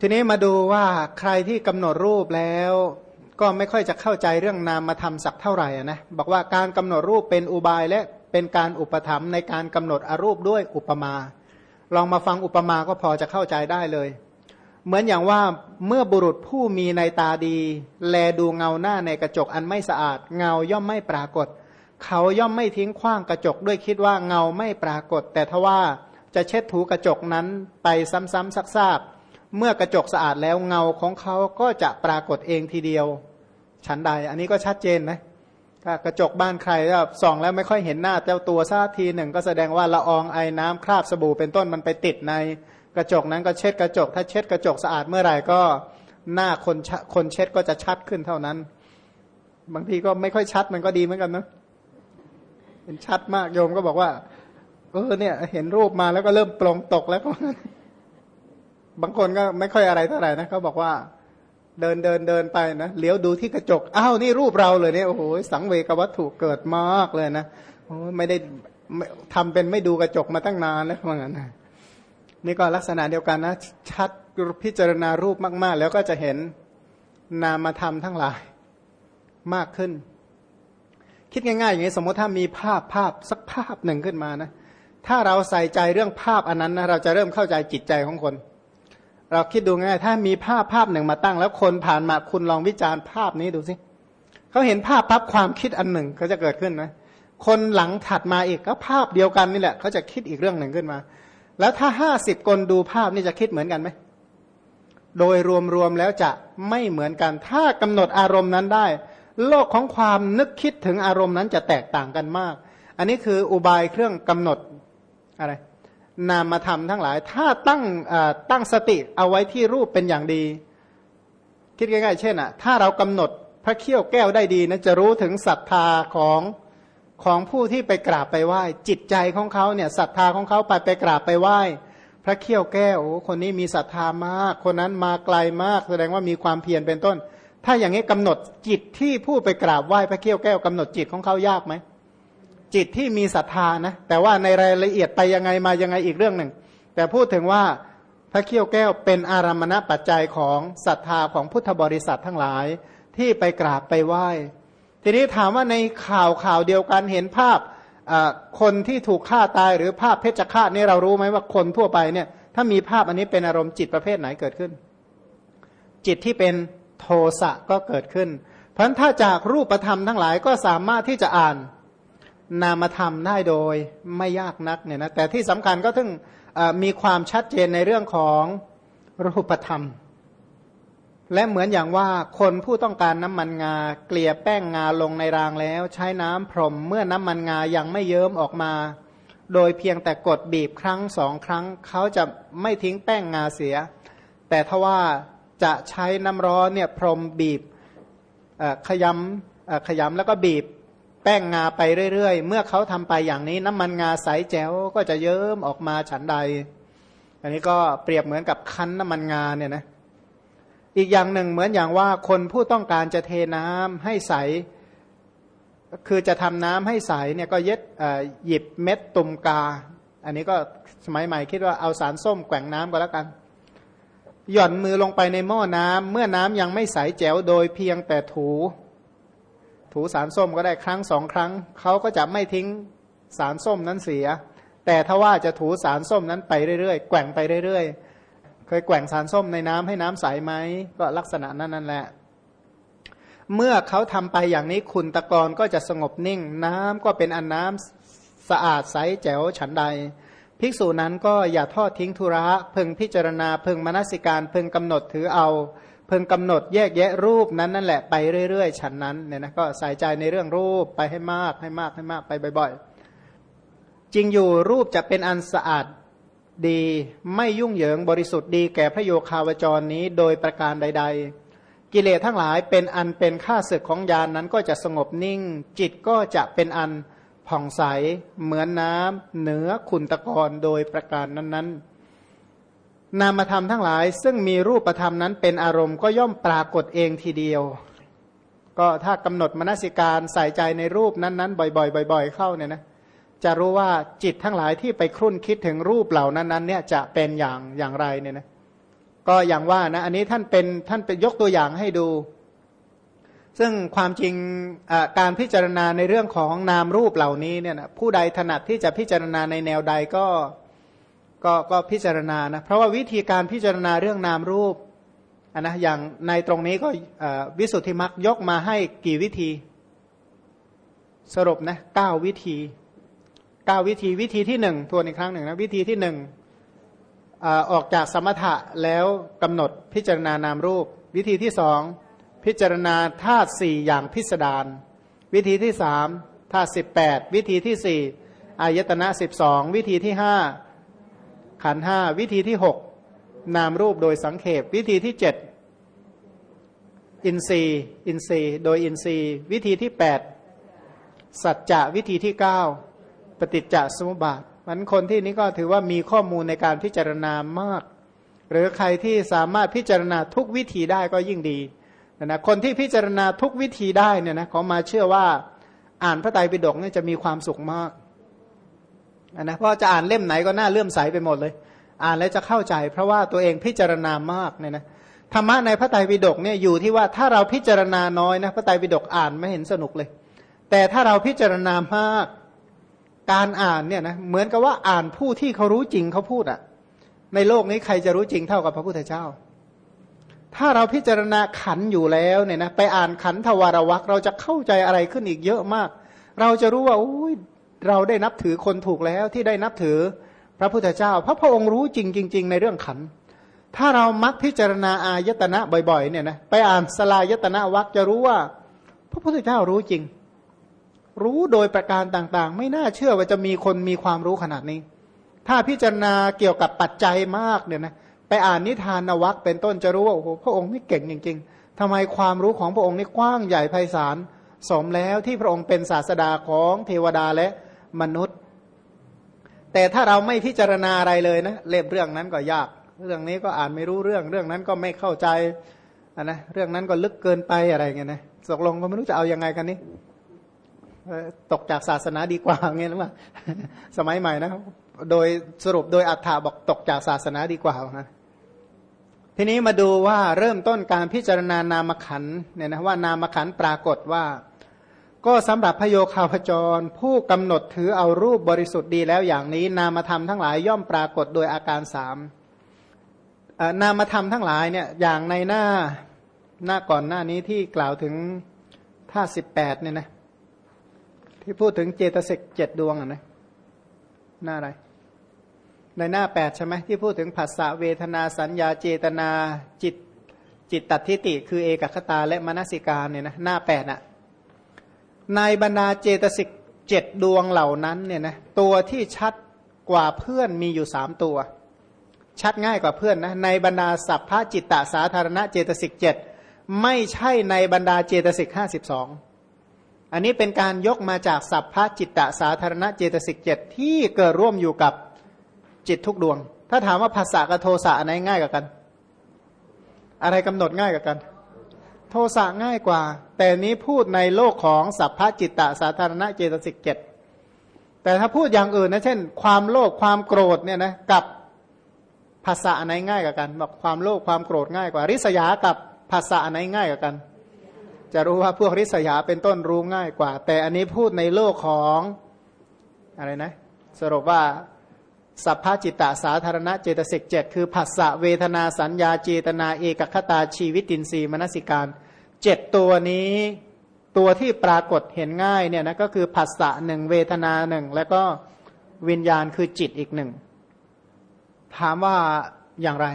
ทีนี้มาดูว่าใครที่กำหนดรูปแล้ว ก็ไม่ค่อยจะเข้าใจเรื่องนามธรรมสักเท่าไหร่นะบอกว่าการกำหนดรูปเป็นอุบายและเป็นการอุปธรรมในการกำหนดอรูปด้วยอุปมา ลองมาฟังอุปมาก็พอจะเข้าใจได้เลย เหมือนอย่างว่าเมื่อบุรุษผู้มีในตาดี แลดูเงาหน้าในกระจกอันไม่สะอาด เงาย่อมไม่ปรากฏ เขาย่อมไม่ทิ้งขว้างกระจกด้วยคิดว่าเงาไม่ปรากฏ แต่ทว่าจะเช็ดถูกระจกนั้นไปซ้ำๆซักๆ เมื่อกระจกสะอาดแล้วเงาของเขาก็จะปรากฏเองทีเดียวฉันใด อันนี้ก็ชัดเจนนะถ้ากระจกบ้านใครแล้วส่องแล้วไม่ค่อยเห็นหน้าเจ้าตัวซะทีหนึ่ง ก็แสดงว่าละอองไอน้ำคราบสบู่เป็นต้นมันไปติดในกระจกนั้นก็เช็ดกระจก ถ้าเช็ดกระจกสะอาดเมื่อไหร่ก็หน้าคนคนเช็ดก็จะชัดขึ้นเท่านั้น บางทีก็ไม่ค่อยชัดมันก็ดีเหมือนกันนะเป็นชัดมากโยมก็บอกว่าเออเนี่ย เห็นรูปมาแล้วก็เริ่มปลงตกแล้วก็ บางคนก็ไม่ค่อยอะไรเท่าไหร่นะเขาบอกว่าเดินเดินเดินไปนะเลี้ยวดูที่กระจกอ้าวนี่รูปเราเลยเนี่ยโอ้โหสังเวกวัตถุเกิดมากเลยนะโอ้ไม่ได้ทำเป็นไม่ดูกระจกมาตั้งนานแล้วว่างั้นนะนี่ก็ลักษณะเดียวกันนะ ชัดพิจารณารูปมาก ๆ แล้วก็จะเห็นนามธรรมทั้งหลายมากขึ้น คิดง่ายๆอย่างนี้สมมติถ้ามีภาพภาพสักภาพหนึ่งขึ้นมานะ ถ้าเราใส่ใจเรื่องภาพอันนั้นนะเราจะเริ่มเข้าใจจิตใจของคน เราคิดดูง่ายถ้ามีภาพภาพหนึ่งมาตั้ง แล้วคนผ่านมาคุณลองวิจารณ์ภาพนี้ดูสิเขาเห็นภาพพับความคิดอันหนึ่งเขาจะเกิดขึ้นไหมคนหลังถัดมาอีกก็ภาพเดียวกันนี่แหละเขาจะคิดอีกเรื่องหนึ่งขึ้นมา แล้วถ้าห้าสิบคนดูภาพนี่จะคิดเหมือนกันไหมโดยรวมๆแล้วจะไม่เหมือนกัน ถ้ากำหนดอารมณ์นั้นได้ โลกของความนึกคิดถึงอารมณ์นั้นจะแตกต่างกันมาก อันนี้คืออุบายเครื่องกำหนดอะไร นามธรรมทั้งหลาย ถ้าตั้งตั้งสติเอาไว้ที่รูปเป็นอย่างดี คิดง่ายๆ เช่นอะ ถ้าเรากำหนดพระเขี้ยวแก้วได้ดีนะจะรู้ถึงศรัทธาของของผู้ที่ไปกราบไปไหว้ จิตใจของเขาเนี่ยศรัทธาของเขาไปไปกราบไปไหว้ พระเขี้ยวแก้วโอ้คนนี้มีศรัทธามาก คนนั้นมาไกลมากแสดงว่ามีความเพียรเป็นต้น ถ้าอย่างนี้กำหนดจิตที่ผู้ไปกราบไหว้พระเขี้ยวแก้วกำหนดจิตของเขายากไหม จิตที่มีศรัทธานะ แต่ว่าในรายละเอียดไปยังไงมายังไงอีกเรื่องหนึ่ง แต่พูดถึงว่าพระเขี้ยวแก้วเป็นอารามณปัจจัยของศรัทธาของพุทธบริษัททั้งหลายที่ไปกราบไปไหว้ ทีนี้ถามว่าในข่าวข่าวเดียวกันเห็นภาพคนที่ถูกฆ่าตายหรือภาพเพชฌฆาตนี่เรารู้ไหมว่าคนทั่วไปเนี่ยถ้ามีภาพอันนี้เป็นอารมณ์จิตประเภทไหนเกิดขึ้น จิตที่เป็นโทสะก็เกิดขึ้น เพราะฉะนั้นถ้าจากรูปธรรมทั้งหลายก็สามารถที่จะอ่าน นามธรรมได้โดยไม่ยากนักเนี่ยนะแต่ที่สำคัญก็ถึงมีความชัดเจนในเรื่องของรูปธรรม และเหมือนอย่างว่าคนผู้ต้องการน้ำมันงา เกลี่ยแป้งงาลงในรางแล้ว ใช้น้ำพรมเมื่อน้ำมันงายังไม่เยิ้มออกมา โดยเพียงแต่กดบีบครั้งสองครั้ง เขาจะไม่ทิ้งแป้งงาเสีย แต่ถ้าว่าจะใช้น้ำร้อนเนี่ยพรมบีบขยำขยำแล้วก็บีบ แป้งงาไปเรื่อยๆ เมื่อเขาทำไปอย่างนี้ น้ำมันงาใสแจ๋วก็จะเยิ้มออกมาฉันใด อันนี้ก็เปรียบเหมือนกับคั้นน้ำมันงาเนี่ยนะอีกอย่างหนึ่งเหมือนอย่างว่าคนผู้ต้องการจะเทน้ำให้ใส คือจะทำน้ำให้ใสเนี่ยก็เย็ดหยิบเม็ดตุ่มกา อันนี้ก็สมัยใหม่คิดว่าเอาสารส้มแกว่งน้ำก็แล้วกัน หย่อนมือลงไปในหม้อน้ำเมื่อน้ำยังไม่ใสแจ๋วโดยเพียงแต่ถู ถูสารส้มก็ได้ครั้งสองครั้ง เขาก็จะไม่ทิ้งสารส้มนั้นเสีย แต่ถ้าว่าจะถูสารส้มนั้นไปเรื่อยๆ แกว่งไปเรื่อยๆ เคยแกว่งสารส้มในน้ำให้น้ำใสไหม ก็ลักษณะนั้นนั่นแหละ เมื่อเขาทำไปอย่างนี้คุณตะกอนก็จะสงบนิ่ง น้ำก็เป็นอันน้ำสะอาดใสแจ๋วฉันใด ภิกษุนั้นก็อย่าทอดทิ้งธุระเพึงพิจารณาเพึงมนสิการเพึงกำหนดถือเอา เพิ่งกำหนดแยกแยะรูปนั้นนั่นแหละไปเรื่อยๆฉันนั้นเนี่ยนะก็ใส่ใจในเรื่องรูปไปให้มากให้มากให้มากไปบ่อย ๆ จริงอยู่รูปจะเป็นอันสะอาดดีไม่ยุ่งเหยิงบริสุทธิ์ดีแก่พระโยคาวจรนี้โดยประการใด ๆ กิเลสทั้งหลายเป็นอันเป็นค่าศึกของยานนั้นก็จะสงบนิ่ง จิตก็จะเป็นอันผ่องใสเหมือนน้ำเหนือขุนตะกอนโดยประการนั้นๆ นามธรรมทั้งหลาย ซึ่งมีรูปธรรมนั้นเป็นอารมณ์ก็ย่อมปรากฏเองทีเดียว ก็ถ้ากำหนดมนสิการใส่ใจในรูปนั้นๆ บ่อยๆ บ่อย ๆ เข้าเนี่ยนะจะรู้ว่าจิตทั้งหลายที่ไปครุ่นคิดถึงรูปเหล่านั้นๆเนี่ยจะเป็นอย่างอย่างไรเนี่ยนะก็อย่างว่านะอันนี้ท่านเป็นท่านเป็นยกตัวอย่างให้ดู ซึ่งความจริงการพิจารณาในเรื่องของนามรูปเหล่านี้เนี่ยนะผู้ใดถนัดที่จะพิจารณาในแนวใดก็ ก็ก็พิจารณานะเพราะว่าวิธีการพิจารณาเรื่องนามรูปนนะอย่างในตรงนี้ก็วิสุทธิมรรคยกมาให้กี่วิธี สรุปนะเก้าวิธีเก้าวิธีวิธีที่หนึ่งทวนอีกครั้งหนึ่งนะวิธีที่หนึ่งออกจากสมถะแล้วกำหนดพิจารณานามรูป วิธีที่สองพิจารณาธาตุสี่อย่างพิสดารวิธีที่สามธาตุสิบแปดวิธีที่สี่อายตนะสิบสองวิธีที่ห้า ขันห้าวิธีที่หกนามรูปโดยสังเขปวิธีที่เจ็ดอินทรีย์อินทรีย์โดยอินทรีย์ วิธีที่แปดสัจจะวิธีที่เก้าปฏิจจสมุปบาทมันคนที่นี้ก็ถือว่ามีข้อมูลในการพิจารณามาก หรือใครที่สามารถพิจารณาทุกวิธีได้ก็ยิ่งดีนะคนที่พิจารณาทุกวิธีได้เนี่ยนะเขามาเชื่อว่าอ่านพระไตรปิฎกเนี่ยจะมีความสุขมาก นะเพราะจะอ่านเล่มไหนก็น่าเลื่อมใสไปหมดเลย อ่านแล้วจะเข้าใจ เพราะว่าตัวเองพิจารณามากเนี่ยนะธรรมะในพระไตรปิฎกเนี่ยอยู่ที่ว่าถ้าเราพิจารณาน้อยนะพระไตรปิฎกอ่านไม่เห็นสนุกเลย แต่ถ้าเราพิจารณามากการอ่านเนี่ยนะเหมือนกับว่าอ่านผู้ที่เขารู้จริงเขาพูดอะในโลกนี้ใครจะรู้จริงเท่ากับพระพุทธเจ้า ถ้าเราพิจารณาขันอยู่แล้วเนี่ยนะไปอ่านขันทวารวักเราจะเข้าใจอะไรขึ้นอีกเยอะมาก เราจะรู้ว่าอุ้ย เราได้นับถือคนถูกแล้วที่ได้นับถือพระพุทธเจ้า พระพระองค์รู้จริงจริง ๆ ในเรื่องขัน ถ้าเรามักพิจารณาอายตนะบ่อยๆ เนี่ยนะไปอ่านสลายตนะวักจะรู้ว่า พระพุทธเจ้ารู้จริง รู้โดยประการต่างๆ ไม่น่าเชื่อว่าจะมีคนมีความรู้ขนาดนี้ ถ้าพิจารณาเกี่ยวกับปัจจัยมากเนี่ยนะไปอ่านนิทานนวักเป็นต้นจะรู้ว่าโอ้โหพระองค์นี่เก่งจริง ๆทำไมความรู้ของพระองค์นี่กว้างใหญ่ไพศาลสมแล้วที่พระองค์เป็นศาสดาของเทวดาและ นุษย์ แต่ถ้าเราไม่พิจารณาอะไรเลยนะเล่มเรื่องนั้นก็ยาก เรื่องนี้ก็อ่านไม่รู้เรื่อง เรื่องนั้นก็ไม่เข้าใจนะเรื่องนั้นก็ลึกเกินไปอะไรเงี้ยนะตกลงก็ไม่รู้จะเอายังไงกันนี่ตกจากศาสนาดีกว่าเงี้ยหรือเปล่าสมัยใหม่นะโดยสรุปโดยอัฏฐาบอกตกจากศาสนาดีกว่านะทีนี้มาดูว่าเริ่มต้นการพิจารณานามขันเนี่ยนะว่านามขันปรากฏว่า ก็สำหรับพโยคาวพจร ผู้กำหนดถือเอารูปบริสุทธิ์ดีแล้วอย่างนี้ นามธรรมทั้งหลายย่อมปรากฏโดยอาการสามนามธรรมทั้งหลายเนี่ยอย่างในหน้าหน้าก่อนหน้านี้ที่กล่าวถึงท่าสิบแปดเนี่ยนะที่พูดถึงเจตสิกเจ็ดดวงอะนะหน้าอะไร ในหน้าแปดใช่ไหมที่พูดถึงภาษาเวทนาสัญญาเจตนาจิตจิตตัฏฐิติ คือเอกัคคตาและมนสิการเนี่ยนะหน้าแปดอะ ในบรรดาเจตสิกเจ็ดดวงเหล่านั้นเนี่ยนะตัวที่ชัดกว่าเพื่อนมีอยู่สามตัว ชัดง่ายกว่าเพื่อนนะในบรรดาสัพพะจิตตสาธารณะเจตสิกเจ็ดไม่ใช่ในบรรดาเจตสิกห้าสิบสองอันนี้เป็นการยกมาจากสัพพะจิตตสาธารณะเจตสิกเจ็ดที่เกิดร่วมอยู่กับจิตทุกดวง ถ้าถามว่าภาษากับโทสะอันไหนง่ายกว่ากัน อะไรกำหนดง่ายกว่ากัน โทสะง่ายกว่า แต่นี้พูดในโลกของสัพพจิตตสาธารณะเจตสิกเจ็ดแต่ถ้าพูดอย่างอื่นนะเช่น ความโลภความโกรธเนี่ยนะกับภาษาไหนง่ายกว่ากันบอกความโลภความโกรธง่ายกว่า ริษยากับภาษาไหนง่ายกว่ากัน จะรู้ว่าพวกริษยาเป็นต้นรู้ง่ายกว่า แต่อันนี้พูดในโลกของอะไรนะ สรุปว่า สัพพจิตตสาธารณเจตสิกเจ็ดคือผัสสะเวทนาสัญญาเจตนาเอกคตาชีวิตินทรีย์มนสิการเจ็ดตัวนี้ตัวที่ปรากฏเห็นง่ายเนี่ยนะก็คือผัสสะหนึ่งเวทนาหนึ่งแล้วก็วิญญาณคือจิตอีกหนึ่งถามว่าอย่างไร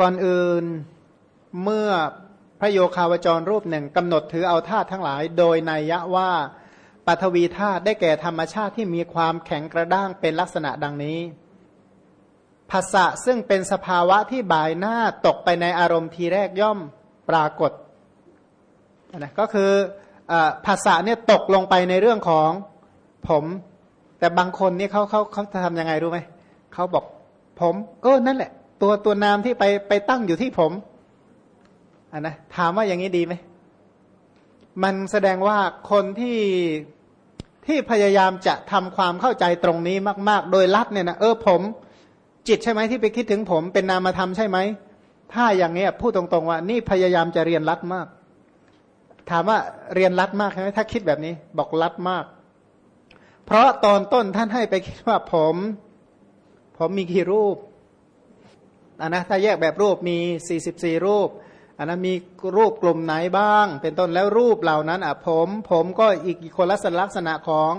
ก่อนอื่นเมื่อพระโยคาวจรรูปหนึ่งกำหนดถือเอาธาตุทั้งหลาย โดยนัยยะว่า ปัทวีธาตุได้แก่ธรรมชาติที่มีความแข็งกระด้างเป็นลักษณะดังนี้ภาษะซึ่งเป็นสภาวะที่บ่ายหน้าตกไปในอารมณ์ทีแรกย่อมปรากฏนะก็คือภาษาเนี่ยตกลงไปในเรื่องของผม แต่บางคนนี่เขาเขาเขาจะทำยังไงรู้ไหมเขาบอกผม เออนั่นแหละ ตัวตัวนามที่ไปไปตั้งอยู่ที่ผมอันนะถามว่าอย่างนี้ดีไหม มันแสดงว่าคนที่ที่พยายามจะทำความเข้าใจตรงนี้มาก ๆ โดยลัดเนี่ยนะเออผม จิตใช่ไหมที่ไปคิดถึงผมเป็นนามธรรมใช่ไหมถ้าอย่างนี้พูดตรงๆว่า นี่พยายามจะเรียนรัดมาก ถามว่าเรียนรัดมากใช่ไหมถ้าคิดแบบนี้ บอกรัดมาก เพราะตอนต้นท่านให้ไปคิดว่าผม ผมมีกี่รูปอันนะถ้าแยกแบบรูปมี44รูป อันนั้นมีรูปกลุ่มไหนบ้าง เป็นต้นแล้วรูปเหล่านั้นอะผม ผมก็อีกคนละลักษณะของ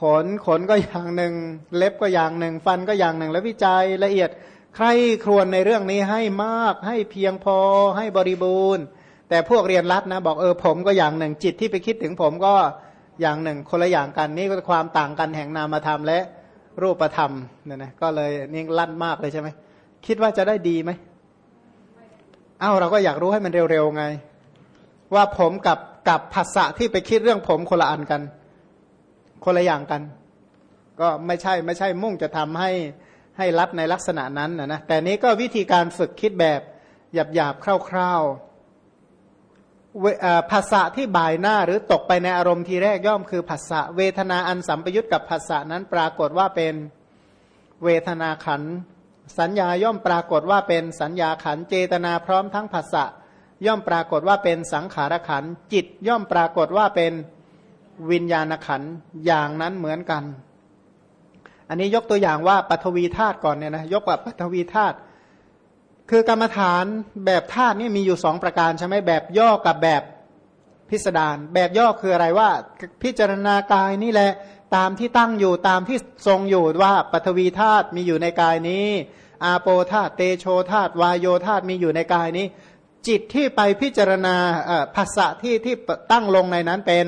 ขนขนก็อย่างหนึ่ง เล็บก็อย่างหนึ่ง ฟันก็อย่างหนึ่ง แล้ววิจัยละเอียดใครครวญในเรื่องนี้ให้มากให้เพียงพอให้บริบูรณ์ แต่พวกเรียนรัดนะ บอกเออผมก็อย่างหนึ่ง จิตที่ไปคิดถึงผมก็อย่างหนึ่ง คนละอย่างกันนี่ก็ความต่างกันแห่งนามธรรมและรูปธรรมเนี่ยนะก็เลยนี่ลั่นมากเลยใช่ไหมคิดว่าจะได้ดีไหม เอ้าเราก็อยากรู้ให้มันเร็วๆไง ว่าผมกับกับภาษะที่ไปคิดเรื่องผมคนละอันกัน คนละอย่างกัน ก็ไม่ใช่ไม่ใช่มุ่งจะทำให้ให้รัดในลักษณะนั้นนะนะแต่นี้ก็วิธีการฝึกคิดแบบหยาบๆคร่าวๆภาษาที่บ่ายหน้าหรือตกไปในอารมณ์ทีแรกย่อมคือภาษาเวทนาอันสัมปยุตกับภาษานั้นปรากฏว่าเป็นเวทนาขัน สัญญาย่อมปรากฏว่าเป็นสัญญาขันเจตนาพร้อมทั้งภาษะย่อมปรากฏว่าเป็นสังขารขันจิตย่อมปรากฏว่าเป็นวิญญาณขันอย่างนั้นเหมือนกัน อันนี้ยกตัวอย่างว่าปฐวีธาตุก่อนเนี่ยนะยกว่าปฐวีธาตุคือกรรมฐานแบบธาตุนี่มีอยู่สองประการใช่ไหมแบบย่อกับแบบพิสดารแบบย่อคืออะไรว่าพิจารณากายนี่แหละ ตามที่ตั้งอยู่ตามที่ทรงอยู่ว่าปฐวีธาตุมีอยู่ในกายนี้ อาโปธาตุเตโชธาตุวายโยธาตุมีอยู่ในกายนี้ จิตที่ไปพิจารณาภาษะที่ที่ตั้งลงในนั้นเป็น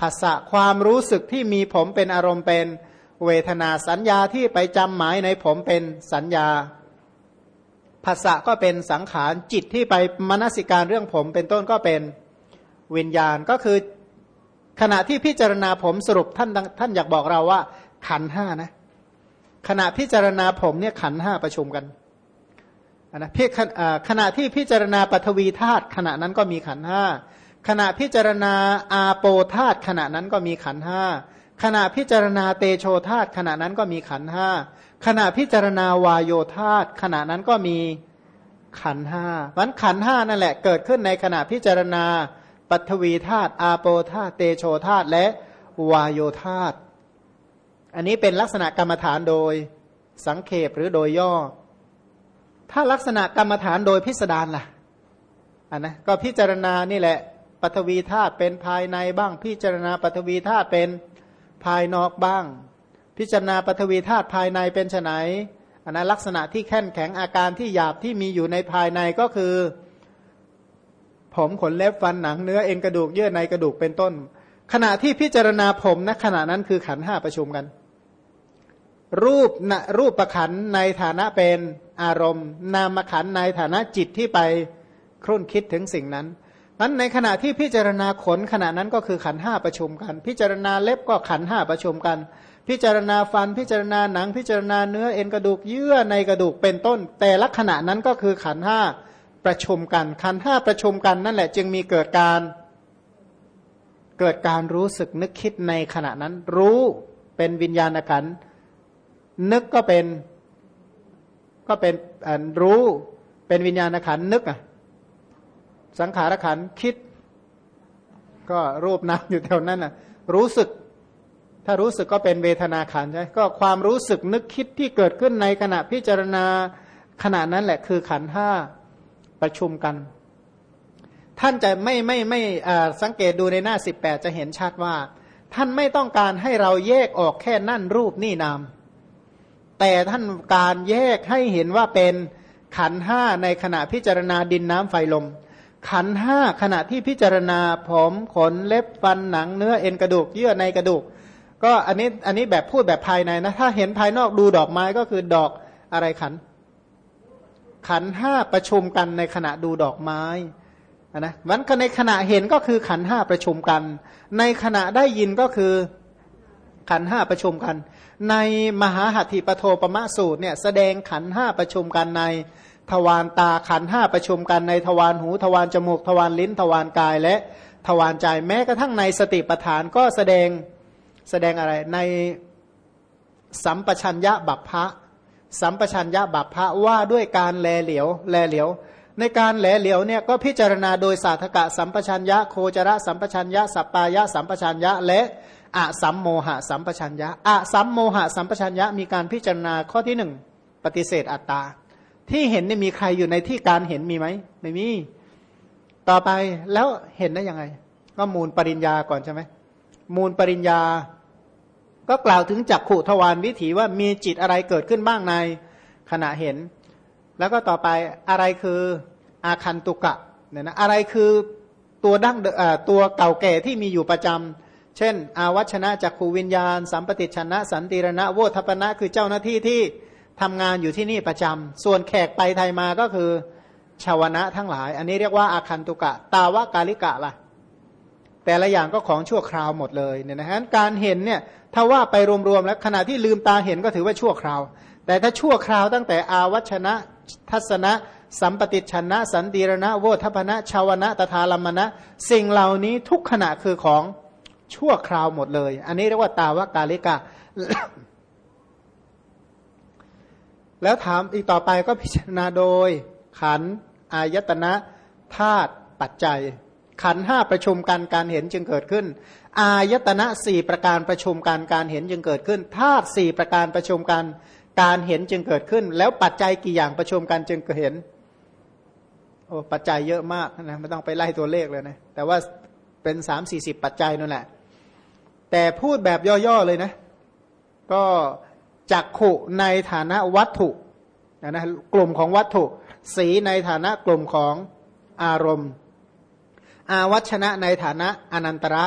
ภาษะความรู้สึกที่มีผมเป็นอารมณ์เป็นเวทนาสัญญาที่ไปจำหมายในผมเป็นสัญญาภาษะก็เป็นสังขารจิตที่ไปมนสิการเรื่องผมเป็นต้นก็เป็นวิญญาณก็คือ ขณะที่พิจารณาผมสรุปท่านท่านอยากบอกเราว่า ขันห้านะ ขณะพิจารณาผมเนี่ยขันห้าประชุมกันนะพี่ขณะที่พิจารณาปฐวีธาตุขณะนั้นก็มีขันห้าขณะพิจารณาอาโปธาตุขณะนั้นก็มีขันห้าขณะพิจารณาเตโชธาตุขณะนั้นก็มีขันห้าขณะพิจารณาวายโยธาตุขณะนั้นก็มีขันห้ามันขันห้านั่นแหละเกิดขึ้นในขณะพิจารณา ปัทวีธาตุอาโปธาตุเตโชธาตุและวายโยธาตุอันนี้เป็นลักษณะกรรมฐานโดยสังเขปหรือโดยย่อ ถ้าลักษณะกรรมฐานโดยพิสดารล่ะอันนะก็พิจารณานี่แหละปัทวีธาตุเป็นภายในบ้าง พิจารณาปัทวีธาตุเป็นภายนอกบ้าง พิจารณาปัทวีธาตุภายในเป็นไนอันนั้นลักษณะที่แข็งแข็งอาการที่หยาบที่มีอยู่ในภายในก็คือ ผมขนเล็บฟันหนังเนื้อเอ็นกระดูกเยื่อในกระดูกเป็นต้น ขณะที่พิจารณาผมนะขณะนั้นคือขันห้าประชุมกัน รูปนะรูปประขันในฐานะเป็นอารมณ์ นามขันในฐานะจิตที่ไปครุ่นคิดถึงสิ่งนั้นนั้นในขณะที่พิจารณาขนขณะนั้นก็คือขันห้าประชุมกัน พิจารณาเล็บก็ขันห้าประชุมกัน พิจารณาฟันพิจารณาหนัง พิจารณาเนื้อเอ็นกระดูกเยื่อในกระดูกเป็นต้น แต่ละขณะนั้นก็คือขันห้า ประชุมกันขันห้าประชุมกันนั่นแหละ จึงมีเกิดการเกิดการรู้สึกนึกคิดในขณะนั้น รู้เป็นวิญญาณขันนึกก็เป็นก็เป็นรู้เป็นวิญญาณขันนึกอะสังขารขันคิด ก็รูปนามอยู่แถวนั้นอะ รู้สึก ถ้ารู้สึกก็เป็นเวทนาขันใช่ก็ความรู้สึกนึกคิดที่เกิดขึ้นในขณะพิจารณาขณะนั้นแหละคือขันห้า ประชุมกัน ท่านจะไม่ไม่ไม่สังเกตดูในหน้าสิบแปดจะเห็นชัดว่า ท่านไม่ต้องการให้เราแยกออกแค่นั่นรูปนี่นาม แต่ท่านการแยกให้เห็นว่าเป็นขันห้าในขณะพิจารณาดินน้ำไฟลม ขันห้าขณะที่พิจารณาผมขนเล็บฟันหนังเนื้อเอ็นกระดูกเยื่อในกระดูก ก็อันนี้อันนี้แบบพูดแบบภายในนะ ถ้าเห็นภายนอกดูดอกไม้ก็คือดอกอะไรขัน ขันห้าประชุมกันในขณะดูดอกไม้นะวันก็ในขณะเห็นก็คือขันห้าประชุมกัน ในขณะได้ยินก็คือขันห้าประชุมกัน ในมหาหัตถิปโทปมะสูตรเนี่ยแสดงขันห้าประชุมกันในทวารตาขันห้าประชุมกันในทวารหู ทวารจมูก ทวารลิ้น ทวารกายและทวารใจแม้กระทั่งในสติปัฏฐานก็แสดงแสดงอะไรในสัมปชัญญะบัพพะ สัมปชัญญะบัพพะว่าด้วยการแลเหลียว แลเหลียว ในการแลเหลียวเนี่ยก็พิจารณาโดยสาธกะสัมปชัญญะโคจระสัมปชัญญะสัปปายะสัมปชัญญะและอะสัมโมหะสัมปชัญญะอะสัมโมหะสัมปชัญญะมีการพิจารณาข้อที่หนึ่งปฏิเสธอัตตา ที่เห็นนี่มีใครอยู่ในที่การเห็นมีไหมไม่มี ต่อไปแล้วเห็นได้ยังไง ก็มูลปริญญาก่อนใช่ไหมมูลปริญญา ก็กล่าวถึงจักขุทวารวิถีว่ามีจิตอะไรเกิดขึ้นบ้างในขณะเห็น แล้วก็ต่อไปอะไรคืออาคันตุกะเนี่ยนะอะไรคือตัวดั้งตัวเก่าแก่ที่มีอยู่ประจำเช่น อาวัชนะจักขูวิญญาณ สัมปติชนะ สันติรณะโวทัปนะคือเจ้าหน้าที่ที่ทำงานอยู่ที่นี่ประจำส่วนแขกไปไทยมาก็คือชาวนะทั้งหลาย อันนี้เรียกว่าอาคันตุกะ ตาวกาลิกะล่ะ แต่ละอย่างก็ของชั่วคราวหมดเลยเนี่ยนะฮะการเห็นเนี่ยถ้าว่าไปรวมๆแล้วขณะที่ลืมตาเห็นก็ถือว่าชั่วคราว แต่ถ้าชั่วคราวตั้งแต่อาวัชนะทัศนะ สัมปติชนะ สันติรณะโวทัพนะชาวนะตถาลัมมณะสิ่งเหล่านี้ทุกขณะคือของชั่วคราวหมดเลย อันนี้เรียกว่าตาวกาลิกะ แล้วถามอีกต่อไปก็พิจารณาโดย ขันอายตนะธาตุปัจจัย ขันห้าประชุมกันการเห็นจึงเกิดขึ้น อายตนะสี่ประการประชุมกันการเห็นจึงเกิดขึ้นธาตุสี่ประการประชุมกันการเห็นจึงเกิดขึ้น แล้วปัจจัยกี่อย่างประชุมกันจึงเห็นโอ้ปัจจัยเยอะมากนะไม่ต้องไปไล่ตัวเลขเลยนะแต่ว่าเป็นสามสี่สิบปัจจัยนั่นแหละ แต่พูดแบบย่อๆเลยนะ ก็จักขุในฐานะวัตถุนะกลุ่มของวัตถุ สีในฐานะกลุ่มของอารมณ์ อาวัชนะในฐานะอนันตระ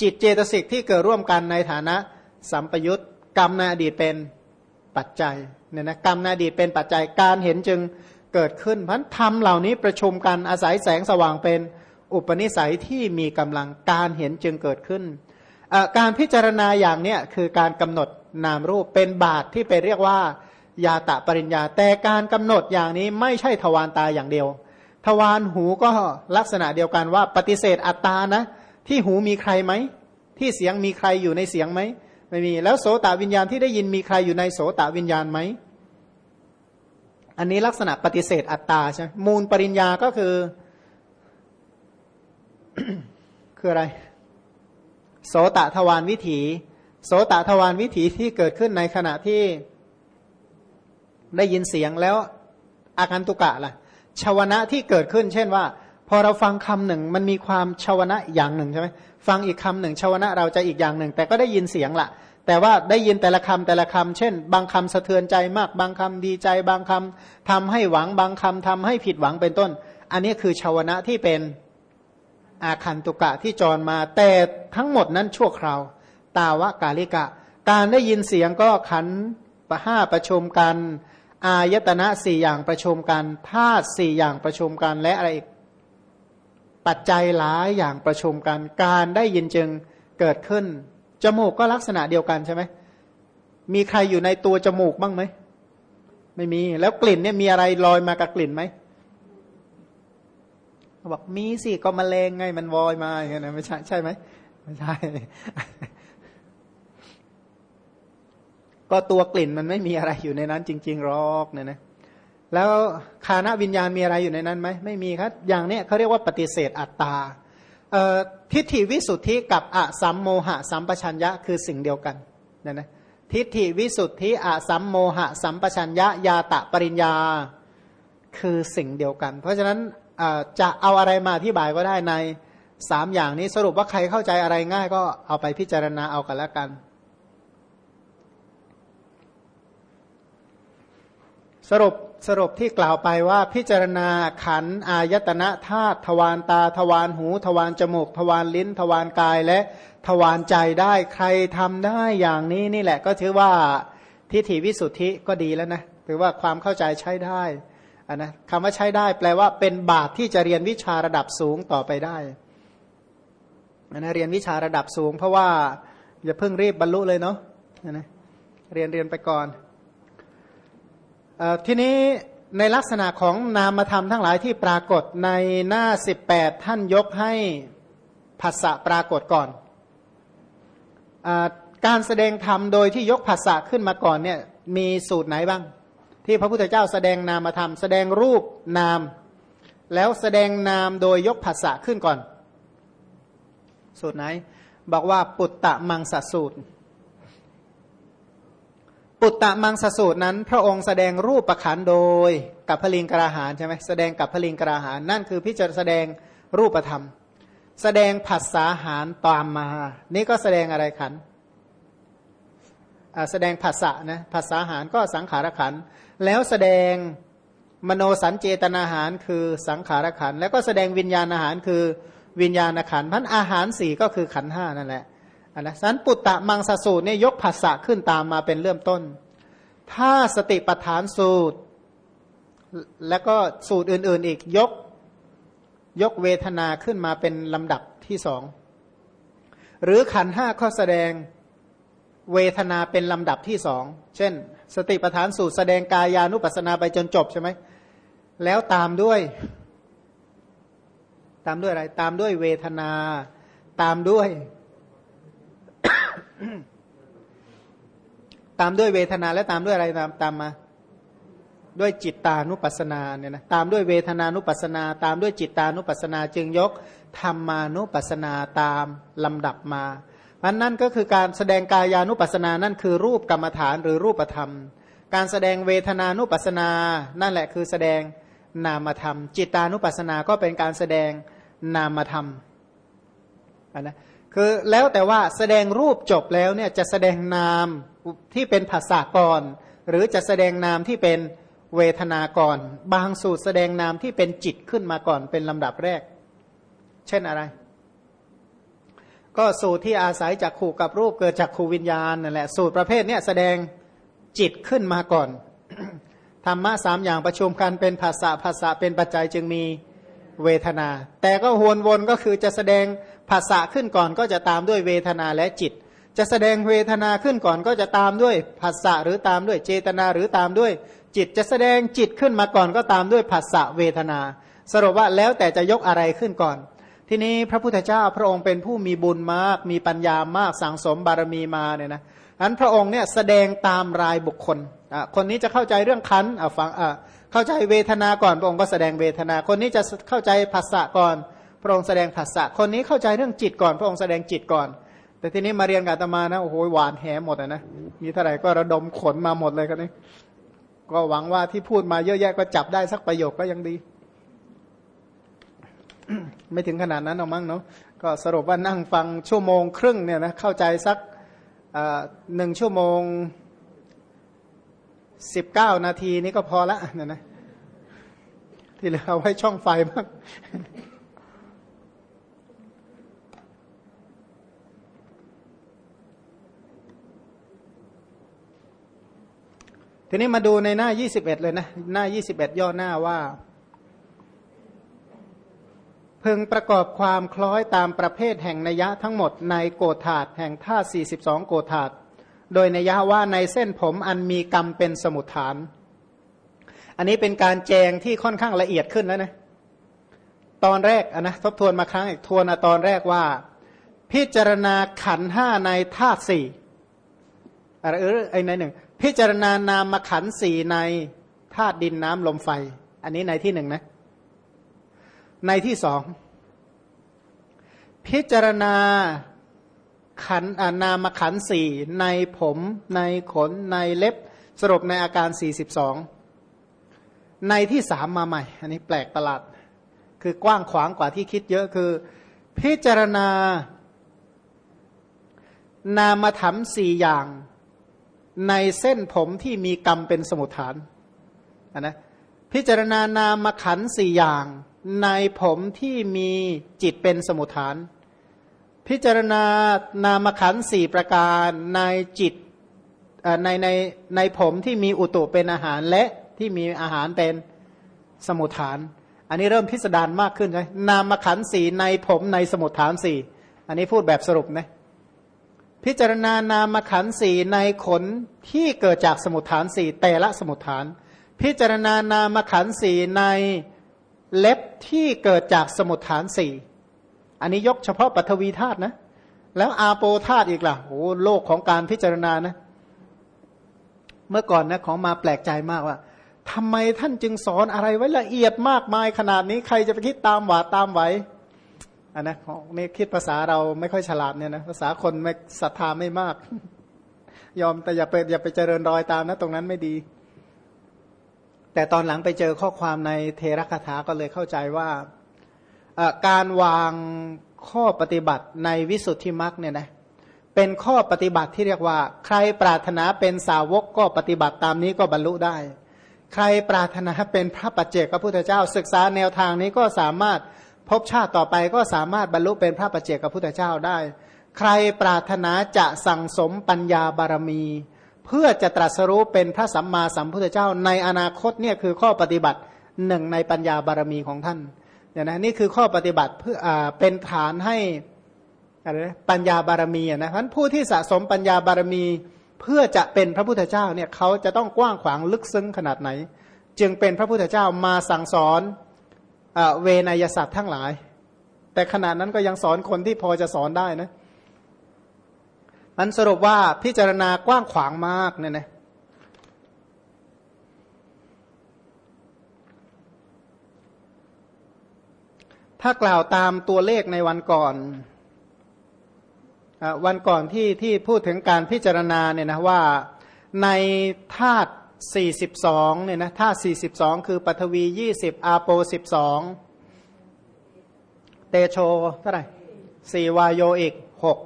จิตเจตสิกที่เกิดร่วมกันในฐานะสัมปยุตกรรมในอดีตเป็นปัจจัยเนี่ยนะกรรมในอดีตเป็นปัจจัยการเห็นจึงเกิดขึ้นพันธรรมเหล่านี้ประชุมกันอาศัยแสงสว่างเป็นอุปนิสัยที่มีกำลังการเห็นจึงเกิดขึ้น การพิจารณาอย่างนี้คือการกำหนดนามรูปเป็นบาทที่ไปเรียกว่ายาตะปริญญา แต่การกำหนดอย่างนี้ไม่ใช่ทวารตาอย่างเดียว ทวารหูก็ลักษณะเดียวกันว่าปฏิเสธอัตตานะ ที่หูมีใครไหม ที่เสียงมีใครอยู่ในเสียงไหมไม่มี แล้วโสตวิญญาณที่ได้ยินมีใครอยู่ในโสตวิญญาณไหม อันนี้ลักษณะปฏิเสธอัตตาใช่มูลปริญญาก็คือ คืออะไร โสตทวารวิถี โสตทวารวิถีที่เกิดขึ้นในขณะที่ได้ยินเสียงแล้วอาการตุกะล่ะ ชาวนะที่เกิดขึ้น เช่นว่า พอเราฟังคำหนึ่งมันมีความชาวนะอย่างหนึ่งใช่ไหมฟังอีกคำหนึ่งชาวนะเราจะอีกอย่างหนึ่ง แต่ก็ได้ยินเสียงละแต่ว่าได้ยินแต่ละคำแต่ละคำเช่น บางคำสะเทือนใจมาก บางคำดีใจ บางคำทำให้หวัง บางคำทำให้ผิดหวังเป็นต้น อันนี้คือชาวนะที่เป็นอาคันตุกะที่จรมา แต่ทั้งหมดนั้นชั่วคราว ตาวะกาลิกะ การได้ยินเสียงก็ขันประห้าประชุมกัน อายตนะสี่อย่างประชุมกันธาตุสี่อย่างประชุมกันและอะไรอีกปัจจัยหลายอย่างประชุมกันการได้ยินจึงเกิดขึ้น จมูกก็ลักษณะเดียวกันใช่ไหมมีใครอยู่ในตัวจมูกบ้างไหมไม่มีแล้วกลิ่นเนี่ยมีอะไรลอยมากับกลิ่นไหมบอกมีสิก็มแมลงไงมันวอยมาอย่างเงี้ยไม่ใช่ใช่ไหมไม่ใช่ ก็ตัวกลิ่นมันไม่มีอะไรอยู่ในนั้น จริงๆหรอกเนี่ยนะแล้วคานะวิญญาณมีอะไรอยู่ในนั้นไหมไม่มีครับ อย่างเนี้ยเขาเรียกว่าปฏิเสธอัตตาทิฏฐิวิสุทธิกับอะสัมโมหะสัมปชัญญะคือสิ่งเดียวกันเนี่ยนะทิฏฐิวิสุทธิอะสัมโมหะสัมปชัญญะยาตะปริญญาคือสิ่งเดียวกัน เพราะฉะนั้นจะเอาอะไรมาอธิบายก็ได้ในสามอย่างนี้สรุปว่าใครเข้าใจอะไรง่ายก็เอาไปพิจารณาเอากันแล้วกัน สรุปสรุปที่กล่าวไปว่าพิจารณาขันอายตนะธาตุทวารตาทวารหู ทวารจมูก ทวารลิ้น ทวารกายและทวารใจได้ใครทำได้อย่างนี้นี่แหละก็ถือว่าทิฏฐิวิสุทธิก็ดีแล้วนะถือว่าความเข้าใจใช้ได้อันนะคำว่าใช้ได้แปลว่าเป็นบาตรที่จะเรียนวิชาระดับสูงต่อไปได้อันนะเรียนวิชาระดับสูง เพราะว่าอย่าเพิ่งรีบบรรลุเลยเนาะนะเรียนเรียนไปก่อน ทีนี้ในลักษณะของนามธรรมทั้งหลายที่ปรากฏในหน้า 18 ท่านยกให้ภาษะปรากฏก่อนอการแสดงธรรมโดยที่ยกภาษะขึ้นมาก่อนเนี่ยมีสูตรไหนบ้าง ที่พระพุทธเจ้าแสดงนามธรรม แสดงรูปนาม แล้วแสดงนามโดยยกภาษะขึ้นก่อน สูตรไหน บอกว่าปุตตะมังสสูตร ปุตตะมังสสูตรนั้น พระองค์แสดงรูปประคันโดยกับพลิงกราหานใช่ไหมแสดงกับพลิงกราหานนั่นคือพิจารแสดงรูปธรรม แสดงผัสสาหารตามมา นี่ก็แสดงอะไรขันแสดงภาษะนะภาษาหารก็สังขารขันแล้วแสดงมโนสัญเจตนาหารคือสังขารขันแล้วก็แสดงวิญญาณอาหารคือวิญญาณขันพันอาหารสี่ก็คือขันห้านั่นแหละ นนะสันปุตตะมังสสูตรเนี่ยยกภาษะขึ้นตามมาเป็นเริ่มต้น ถ้าสติปัฏฐานสูตร แล้วก็สูตรอื่น ๆ อีกยกยกเวทนาขึ้นมาเป็นลำดับที่สองหรือขันห้าข้อแสดงเวทนาเป็นลำดับที่สองเช่น สติปัฏฐานสูตรแสดงกายานุปัสสนาไปจนจบใช่ไหมแล้วตามด้วย ตามด้วยอะไร ตามด้วยเวทนา ตามด้วย ตามด้วยเวทนาและตามด้วยอะไรตามตามมา ด้วยจิตตานุปัสสนาเนี่ยนะตามด้วยเวทนานุปัสสนา ตามด้วยจิตตานุปัสสนาจึงยกธรรมานุปัสสนาตามลำดับมามันนั่นก็คือการแสดงกายานุปัสสนานั่นคือรูปกรรมฐานหรือรูปธรรม การแสดงเวทนานุปัสสนา นั่นแหละคือแสดงนามธรรม จิตานุปัสสนาก็เป็นการแสดงนามธรรมนนะคือแล้วแต่ว่าแสดงรูปจบแล้วเนี่ยจะแสดงนาม ที่เป็นภาษาก่อนหรือจะแสดงนามที่เป็นเวทนาก่อนบางสูตรแสดงนามที่เป็นจิตขึ้นมาก่อนเป็นลำดับแรก เช่นอะไร ก็สูตรที่อาศัยจากขู่กับรูปเกิดจากขูวิญญาณนั่นแหละสูตรประเภทนี้แสดงจิตขึ้นมาก่อนธรรมะสามอย่างประชุมกันเป็นภาษาภาษาเป็นปัจจัยจึงมีเวทนา แต่ก็วนวนก็คือจะแสดงภาษาขึ้นก่อนก็จะตามด้วยเวทนาและจิต จะแสดงเวทนาขึ้นก่อนก็จะตามด้วยภาษาหรือตามด้วยเจตนาหรือตามด้วย จิตจะแสดงจิตขึ้นมาก่อนก็ตามด้วยภาษาเวทนา สรุปว่าแล้วแต่จะยกอะไรขึ้นก่อน ทีนี้พระพุทธเจ้าพระองค์เป็นผู้มีบุญมาก มีปัญญามากสังสมบารมีมาเนี่ยนะอันพระองค์เนี่ยแสดงตามรายบุคคลอะคนนี้จะเข้าใจเรื่องคันอะฟังอะเข้าใจเวทนาก่อนพระองค์ก็แสดงเวทนา คนนี้จะเข้าใจภาษะก่อน พระองค์แสดงภาษะคนนี้เข้าใจเรื่องจิตก่อน พระองค์แสดงจิตก่อน แต่ทีนี้มาเรียนกับตมานะโอ้โหหวานแหหมดนะ มีเท่าไหร่ก็ระดมขนมาหมดเลยกันนี่ก็หวังว่าที่พูดมาเยอะแยะก็จับได้สักประโยคก็ยังดี ไม่ถึงขนาดนั้นหรอกมั้งเนาะก็สรุปว่านั่งฟังชั่วโมงครึ่งเนี่ยนะเข้าใจสักหนึ่งชั่วโมงสิบเก้านาทีนี้ก็พอละเนี่ยนะที่เหลือเอาไว้ช่องไฟมาก ทีนี้มาดูในหน้า 21 เลยนะ หน้า 21 ย่อหน้าว่า พึงประกอบความคล้อยตามประเภทแห่งนัยะทั้งหมดในโกธาตแห่งท่า42 โกธาตโดยนัยะว่าในเส้นผมอันมีกรรมเป็นสมุทฐาน อันนี้เป็นการแจงที่ค่อนข้างละเอียดขึ้นแล้วนะ ตอนแรกนนะทบทวนมาครั้งอีกทวนตอนแรกว่า พิจารณาขันห้าในธาตุสี่อะไรเออไอ้ในหนึ่ง พิจารณานามขันสี่ในธาตุดินน้ำลมไฟ อันนี้ในที่หนึ่งนะ ในที่สองพิจารณาขันนามขันสี่ในผมในขนในเล็บสรุปในอาการสี่สิบสองในที่สามมาใหม่ อันนี้แปลกประหลาด คือกว้างขวางกว่าที่คิดเยอะคือ พิจารณานามธรรมสี่อย่าง ในเส้นผมที่มีกรรมเป็นสมุทฐานนนะพิจารณานามขันสี่อย่าง ในผมที่มีจิตเป็นสมุทฐาน พิจารณานามขันสี่ประการในจิตในในในผมที่มีอุตุเป็นอาหารและที่มีอาหารเป็นสมุทฐาน อันนี้เริ่มพิสดารมากขึ้นใช่นามขันสี่ในผมในสมุทฐานสี่อันนี้พูดแบบสรุปนะ พิจารณานามขันสี่ในขนที่เกิดจากสมุทฐานสี่แต่ละสมุทฐาน พิจารณานามขันสี่ในเล็บที่เกิดจากสมุทฐานสี่อันนี้ยกเฉพาะปัทวีธาตุนะ แล้วอาโปธาตุอีกล่ะโอ้โลกของการพิจารณานะ เมื่อก่อนนะของมาแปลกใจมากว่าทำไมท่านจึงสอนอะไรไว้ละเอียดมากมายขนาดนี้ใครจะไปคิดตามหวาตามไหว อันนะนี่คิดภาษาเราไม่ค่อยฉลาดเนี่ยนะภาษาคนไม่ศรัทธาไม่มาก ยอมแต่อย่าไปอย่าไปเจริญรอยตามนะ ตรงนั้นไม่ดี แต่ตอนหลังไปเจอข้อความในเทระคาถาก็เลยเข้าใจว่าการวางข้อปฏิบัติในวิสุทธิมรรคเนี่ยนะเป็นข้อปฏิบัติที่เรียกว่า ใครปรารถนาเป็นสาวกก็ปฏิบัติตามนี้ก็บรรลุได้ ใครปรารถนาเป็นพระปัจเจกพระพุทธเจ้า ศึกษาแนวทางนี้ก็สามารถ พบชาติต่อไปก็สามารถบรรลุเป็นพระปัจเจกพระพุทธเจ้าได้ ใครปรารถนาจะสั่งสมปัญญาบารมี เพื่อจะตรัสรู้เป็นพระสัมมาสัมพุทธเจ้า ในอนาคตเนี่ยคือข้อปฏิบัติหนึ่งในปัญญาบารมีของท่านเนี่ยนะนี่คือข้อปฏิบัติเพื่ออเป็นฐานให้อะไรนะปัญญาบารมีนะเพราะผู้ที่สะสมปัญญาบารมี เพื่อจะเป็นพระพุทธเจ้าเนี่ยเขาจะต้องกว้างขวางลึกซึ้งขนาดไหน จึงเป็นพระพุทธเจ้ามาสั่งสอน เวนยศัตร์ทั้งหลาย แต่ขนาดนั้นก็ยังสอนคนที่พอจะสอนได้นะมันสรุปว่าพิจารณากว้างขวางมากเนี่ยนะถ้ากล่าวตามตัวเลขในวันก่อนวันก่อนที่ที่พูดถึงการพิจารณาเนี่ยนะว่าในธาตุ 42เนี่ยนะธาตุ42 คือปฐวี 20 อาโป 12 เตโชเท่าไหร่สี่วายโยอีก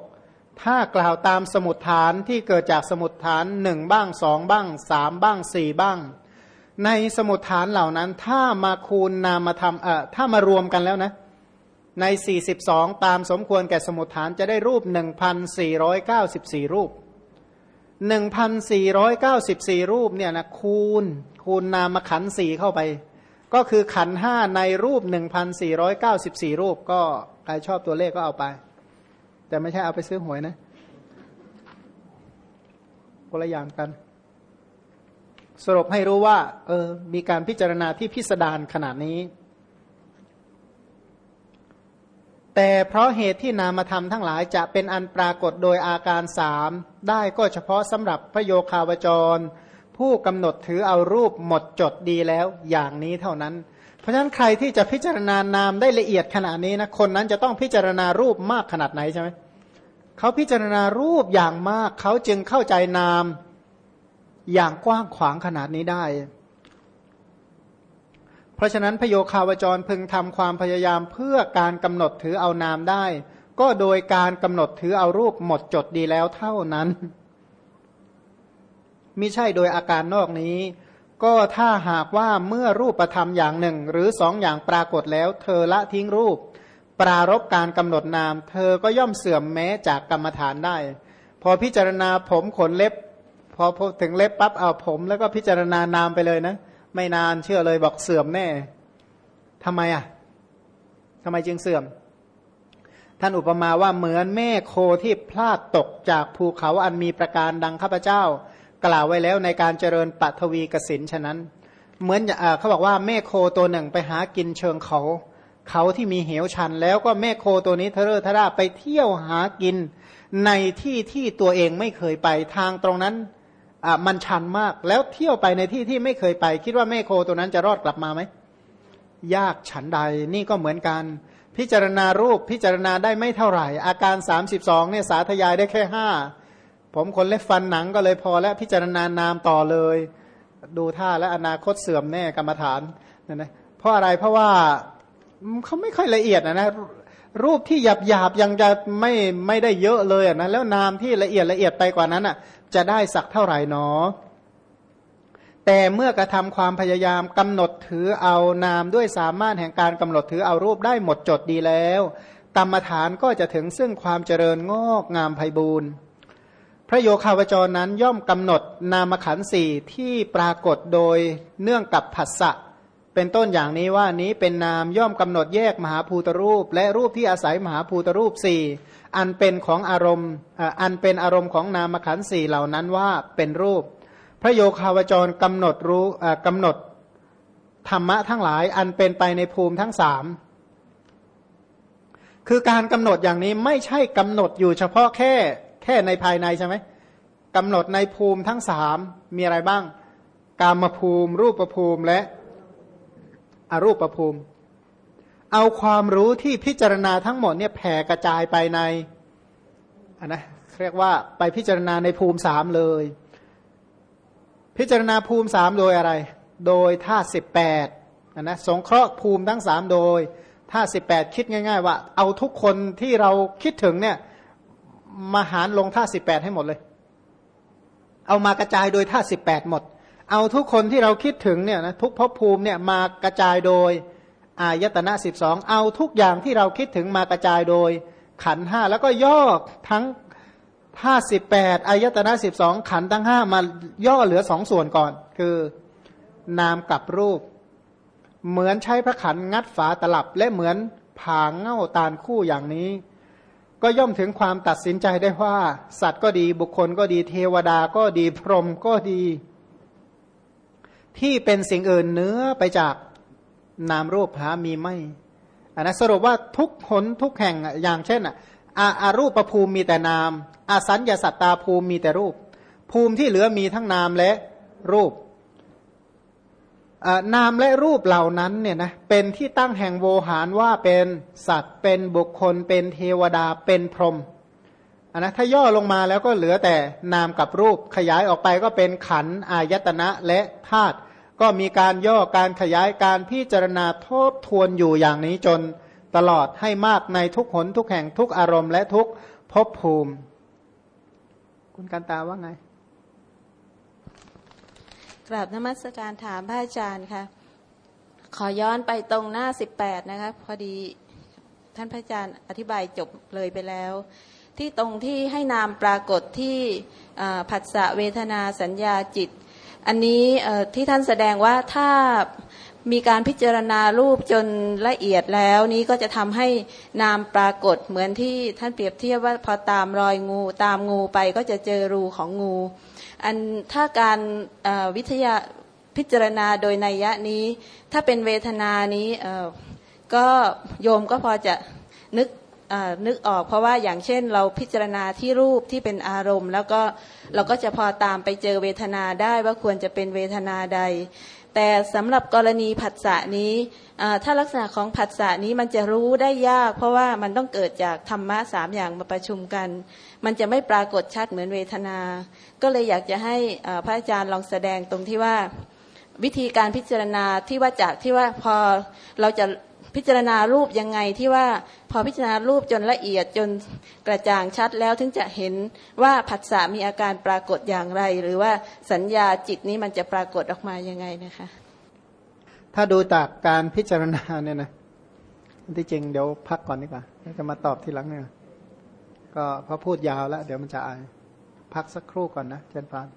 6 ถ้ากล่าวตามสมุดฐานที่เกิดจากสมุดฐานหนึ่งบ้างสองบ้างสามบ้างสี่บ้าง ในสมุดฐานเหล่านั้น ถ้ามาคูณนามธรรมเอ่อถ้ามารวมกันแล้วนะ ใน 42 ตามสมควรแก่สมุดฐานจะได้รูป 1,494 รูป 1,494รูปเนี่ยนะคูณคูณนามขันสี่เข้าไป ก็คือขันห้าในรูป1,494รูป ก็ใครชอบตัวเลขก็เอาไป แต่ไม่ใช่เอาไปซื้อหวยนะคนละอย่างกัน สรุปให้รู้ว่า เออ มีการพิจารณาที่พิสดารขนาดนี้ แต่เพราะเหตุที่นามธรรมทั้งหลายจะเป็นอันปรากฏโดยอาการสามได้ก็เฉพาะสำหรับพระโยคาวจร ผู้กำหนดถือเอารูปหมดจดดีแล้วอย่างนี้เท่านั้น เพราะฉะนั้นใครที่จะพิจารณานามได้ละเอียดขนาดนี้นะคนนั้นจะต้องพิจารณารูปมากขนาดไหนใช่ไหมเขาพิจารณารูปอย่างมากเขาจึงเข้าใจนามอย่างกว้างขวางขนาดนี้ได้ ราะฉะนั้นพโยคาวจรพึงทำความพยายามเพื่อการกำหนดถือเอานามได้ ก็โดยการกำหนดถือเอารูปหมดจดดีแล้วเท่านั้นมิใช่โดยอาการนอกนี้ ก็ถ้าหากว่าเมื่อรูปประธรรมอย่างหนึ่ง หรือสองอย่างปรากฏแล้ว เธอละทิ้งรูป ปรารบการกำหนดนาม เธอก็ย่อมเสื่อมแม้จากกรรมฐานได้ พอพิจารณาผมขนเล็บ พอถึงเล็บปั๊บเอาผม แล้วก็พิจารณานามไปเลยนะ ไม่นานเชื่อเลยบอกเสื่อมแน่ทำไมอะทำไมจึงเสื่อม ท่านอุปมาว่าเหมือนแม่โคที่พลาดตกจากภูเขาอันมีประการดังข้าพเจ้า กล่าวไว้แล้วในการเจริญปัทวีกสินฉะนั้น เหมือนเขาบอกว่าแม่โคตัวหนึ่งไปหากินเชิงเขา เขาที่มีเหวชัน แล้วก็แม่โคตัวนี้เทเรทราไปเที่ยวหากินในที่ที่ตัวเองไม่เคยไปทางตรงนั้น มันชันมาก แล้วเที่ยวไปในที่ที่ไม่เคยไป คิดว่าแม่โคตัวนั้นจะรอดกลับมาไหมยากฉันใดนี่ก็เหมือนกัน พิจารณารูปพิจารณาได้ไม่เท่าไหร่ อาการ 32เนี่ยสาธยายได้แค่ห้าผมคนเล็บฟันหนังก็เลยพอแล้วพิจารณานามต่อเลย ดูท่าและอนาคตเสื่อมแน่กรรมฐานนะนะเพราะอะไรเพราะว่าเขาไม่ค่อยละเอียดนะนะ รูปที่หยาบหยาบยังจะไม่ไม่ได้เยอะเลยนะแล้วนามที่ละเอียดละเอียดไปกว่านั้นอะ จะได้สักเท่าไหร่หนอ แต่เมื่อกระทำความพยายามกำหนดถือเอานามด้วยสามารถแห่งการกำหนดถือเอารูปได้หมดจดดีแล้วกรรมฐานก็จะถึงซึ่งความเจริญงอกงามไพบูรณ์พระโยคาวจรนั้นย่อมกำหนดนามขันสี่ที่ปรากฏโดยเนื่องกับผัสสะ เป็นต้นอย่างนี้ว่านี้เป็นนามย่อมกำหนดแยกมหาภูตรูป และรูปที่อาศัยมหาภูตรูปสี่อันเป็นของอารมณ์อันเป็นอารมณ์ของนามขันสี่เหล่านั้นว่าเป็นรูป พระโยคาวจรกำหนดรู้กำหนดธรรมะทั้งหลาย อันเป็นไปในภูมิทั้งสามคือการกำหนดอย่างนี้ไม่ใช่กำหนดอยู่เฉพาะแค่แค่ในภายในใช่ไหมกำหนดในภูมิทั้งสามมีอะไรบ้าง กามภูมิ รูปภูมิและ อรูปภูมิ เอาความรู้ที่พิจารณาทั้งหมดเนี่ยแผ่กระจายไปในอันนะเรียกว่าไปพิจารณาในภูมิสามเลย พิจารณาภูมิสามโดยอะไร โดยท่าสิบแปดนะสงเคราะห์ภูมิทั้งสามโดยท่าสิบแปดคิดง่าย ๆ ว่า เอาทุกคนที่เราคิดถึงเนี่ยมาหารลงท่าสิบแปดให้หมดเลย เอามากระจายโดยท่าสิบแปดหมด เอาทุกคนที่เราคิดถึงเนี่ยนะทุกภพภูมิเนี่ยมากระจายโดยอายตนะสิบสองเอาทุกอย่างที่เราคิดถึงมากระจายโดย ขันห้าแล้วก็ย่อทั้งห้าสิบแปดอายตนะสิบสองขันทั้งห้ามาย่อเหลือสองส่วนก่อน คือนามกับรูป เหมือนใช้พระขันงัดฝาตลับและเหมือนผางเง่าตาลคู่อย่างนี้ ก็ย่อมถึงความตัดสินใจได้ว่า สัตว์ก็ดีบุคคลก็ดีเทวดาก็ดีพรหมก็ดี ที่เป็นสิ่งอื่นเนื้อไปจากนามรูปหามีไม่อันนะสรุปว่าทุกหนทุกแห่งอย่างเช่นอะอาอารูปประภูมิมีแต่นามอาสัญญาสัตตาภูมิมีแต่รูป ภูมิที่เหลือมีทั้งนามและรูปนามและรูปเหล่านั้นเนี่ยนะเป็นที่ตั้งแห่งโวหารว่าเป็นสัตว์เป็นบุคคล เป็นเทวดาเป็นพรหม อันนะถ้าย่อลงมาแล้วก็เหลือแต่นามกับรูปขยายออกไปก็เป็นขันอายตนะและธาตุก็มีการย่อการขยายการพิจารณาทบทวนอยู่อย่างนี้จนตลอดให้มากในทุกหนทุกแห่งทุกอารมณ์และทุกภพภูมิ คุณการตาว่าไง กราบนมัสการถามพระอาจารย์ค่ะขอย้อนไปตรงหน้าสิบแปดนะคะพอดีท่านพระอาจารย์อธิบายจบเลยไปแล้ว ที่ตรงที่ให้นามปรากฏที่ผัสสะเวทนาสัญญาจิต อันนี้ที่ท่านแสดงว่าถ้ามีการพิจารณารูปจนละเอียดแล้วนี้ก็จะทำให้นามปรากฏเหมือนที่ท่านเปรียบเทียบว่าพอตามรอยงูตามงูไปก็จะเจอรูของงู อันถ้าการวิทยาพิจารณาโดยในยะนี้ ถ้าเป็นเวทนานี้ก็โยมก็พอจะนึก นึกออกเพราะว่าอย่างเช่นเราพิจารณาที่รูปที่เป็นอารมณ์ แล้วก็เราก็จะพอตามไปเจอเวทนาได้ว่าควรจะเป็นเวทนาใด แต่สำหรับกรณีผัสสะนี้ถ้าลักษณะของผัสสะนี้มันจะรู้ได้ยาก เพราะว่ามันต้องเกิดจากธรรมะสามอย่างมาประชุมกัน มันจะไม่ปรากฏชัดเหมือนเวทนา ก็เลยอยากจะให้พระอาจารย์ลองแสดงตรงที่ว่าวิธีการพิจารณาที่ว่าจากที่ว่าพอเราจะ พิจารณารูปยังไงที่ว่าพอพิจารณารูปจนละเอียดจนกระจ่างชัดแล้วถึงจะเห็นว่าผัสสะมีอาการปรากฏอย่างไร หรือว่าสัญญาจิตนี้มันจะปรากฏออกมายังไงนะคะ ถ้าดูจากการพิจารณาเนี่ยนะที่จริงเดี๋ยวพักก่อนดีกว่าจะมาตอบทีหลังเนี่ยก็พอพูดยาวแล้ว เดี๋ยวมันจะอาย พักสักครู่ก่อนนะเจนฟาน